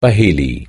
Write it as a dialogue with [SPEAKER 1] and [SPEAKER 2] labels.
[SPEAKER 1] Paheli